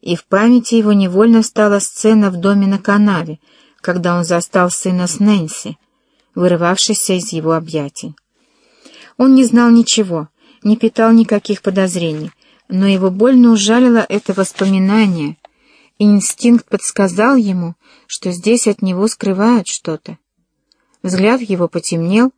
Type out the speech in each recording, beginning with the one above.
и в памяти его невольно стала сцена в доме на канаве, когда он застал сына с Нэнси, вырывавшийся из его объятий. Он не знал ничего, не питал никаких подозрений, но его больно ужалило это воспоминание, и инстинкт подсказал ему, что здесь от него скрывают что-то. Взгляд его потемнел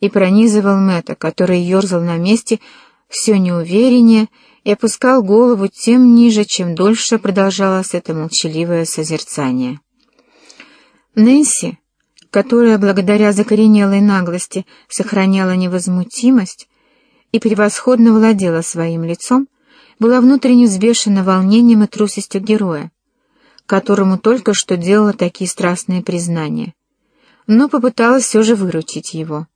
и пронизывал Мэтта, который ерзал на месте все неувереннее и опускал голову тем ниже, чем дольше продолжалось это молчаливое созерцание. Нэнси, которая благодаря закоренелой наглости сохраняла невозмутимость и превосходно владела своим лицом, была внутренне взбешена волнением и трусостью героя, которому только что делала такие страстные признания, но попыталась все же выручить его.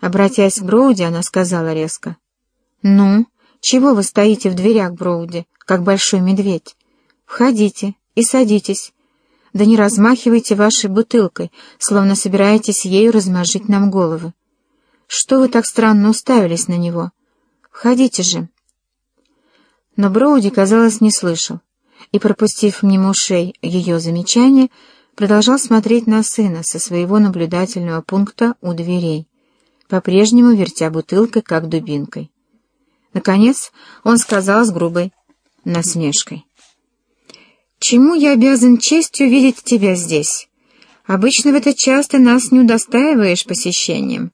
Обратясь к Броуди, она сказала резко, «Ну, чего вы стоите в дверях, Броуди, как большой медведь? Входите и садитесь. Да не размахивайте вашей бутылкой, словно собираетесь ею размажить нам головы. Что вы так странно уставились на него? Входите же». Но Броуди, казалось, не слышал, и, пропустив мимо ушей ее замечание, продолжал смотреть на сына со своего наблюдательного пункта у дверей, по-прежнему вертя бутылкой, как дубинкой. Наконец он сказал с грубой насмешкой. «Чему я обязан честью видеть тебя здесь? Обычно в этот час ты нас не удостаиваешь посещением».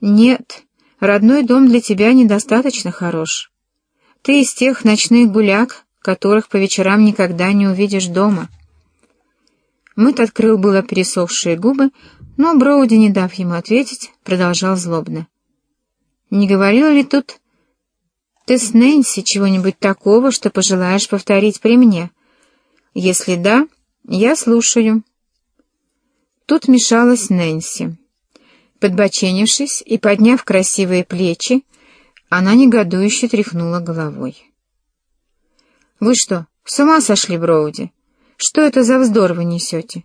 «Нет, родной дом для тебя недостаточно хорош. Ты из тех ночных гуляк, которых по вечерам никогда не увидишь дома». Мэтт открыл было пересохшие губы, но Броуди, не дав ему ответить, продолжал злобно. «Не говорил ли тут ты с Нэнси чего-нибудь такого, что пожелаешь повторить при мне? Если да, я слушаю». Тут мешалась Нэнси. Подбоченившись и подняв красивые плечи, она негодующе тряхнула головой. «Вы что, с ума сошли, Броуди? Что это за вздор вы несете?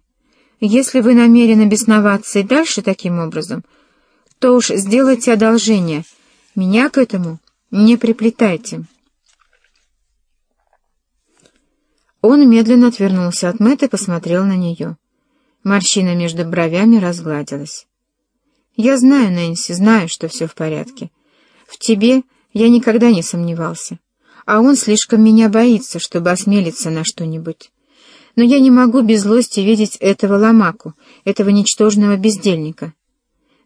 Если вы намерены бесноваться и дальше таким образом, то уж сделайте одолжение. Меня к этому не приплетайте». Он медленно отвернулся от Мэтта и посмотрел на нее. Морщина между бровями разгладилась. «Я знаю, Нэнси, знаю, что все в порядке. В тебе я никогда не сомневался а он слишком меня боится, чтобы осмелиться на что-нибудь. Но я не могу без злости видеть этого ломаку, этого ничтожного бездельника.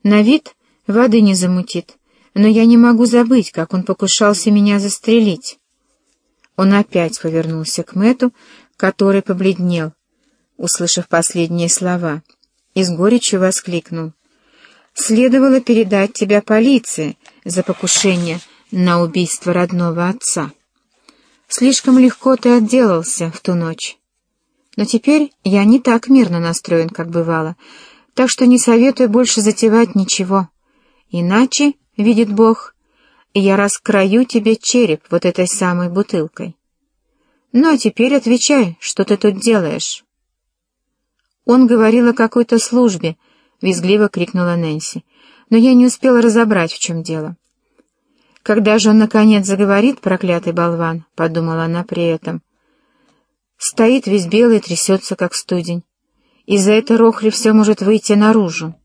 На вид воды не замутит, но я не могу забыть, как он покушался меня застрелить. Он опять повернулся к Мэту, который побледнел, услышав последние слова, и с горечью воскликнул. «Следовало передать тебя полиции за покушение на убийство родного отца». Слишком легко ты отделался в ту ночь. Но теперь я не так мирно настроен, как бывало, так что не советую больше затевать ничего. Иначе, видит Бог, я раскрою тебе череп вот этой самой бутылкой. Ну а теперь отвечай, что ты тут делаешь. Он говорил о какой-то службе, — визгливо крикнула Нэнси, но я не успела разобрать, в чем дело. Когда же он, наконец, заговорит, проклятый болван, — подумала она при этом. Стоит весь белый, трясется, как студень. Из-за этой рохли все может выйти наружу.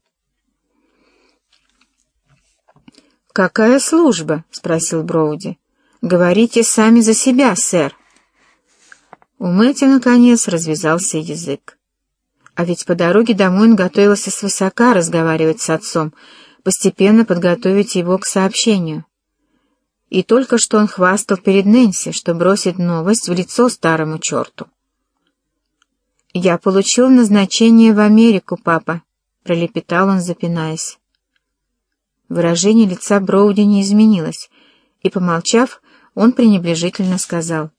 «Какая служба?» — спросил Броуди. «Говорите сами за себя, сэр». У Мэтти, наконец, развязался язык. А ведь по дороге домой он готовился свысока разговаривать с отцом, постепенно подготовить его к сообщению. И только что он хвастал перед Нэнси, что бросит новость в лицо старому черту. «Я получил назначение в Америку, папа», — пролепетал он, запинаясь. Выражение лица Броуди не изменилось, и, помолчав, он пренебрежительно сказал.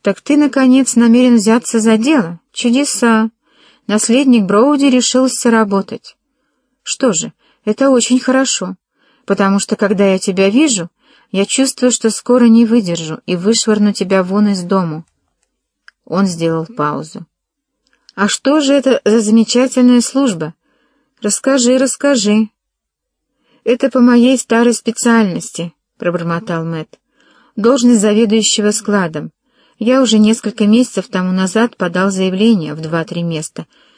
«Так ты, наконец, намерен взяться за дело? Чудеса! Наследник Броуди решился работать. Что же, это очень хорошо потому что, когда я тебя вижу, я чувствую, что скоро не выдержу и вышвырну тебя вон из дому». Он сделал паузу. «А что же это за замечательная служба? Расскажи, расскажи». «Это по моей старой специальности», — пробормотал Мэтт. «Должность заведующего складом. Я уже несколько месяцев тому назад подал заявление в два-три места,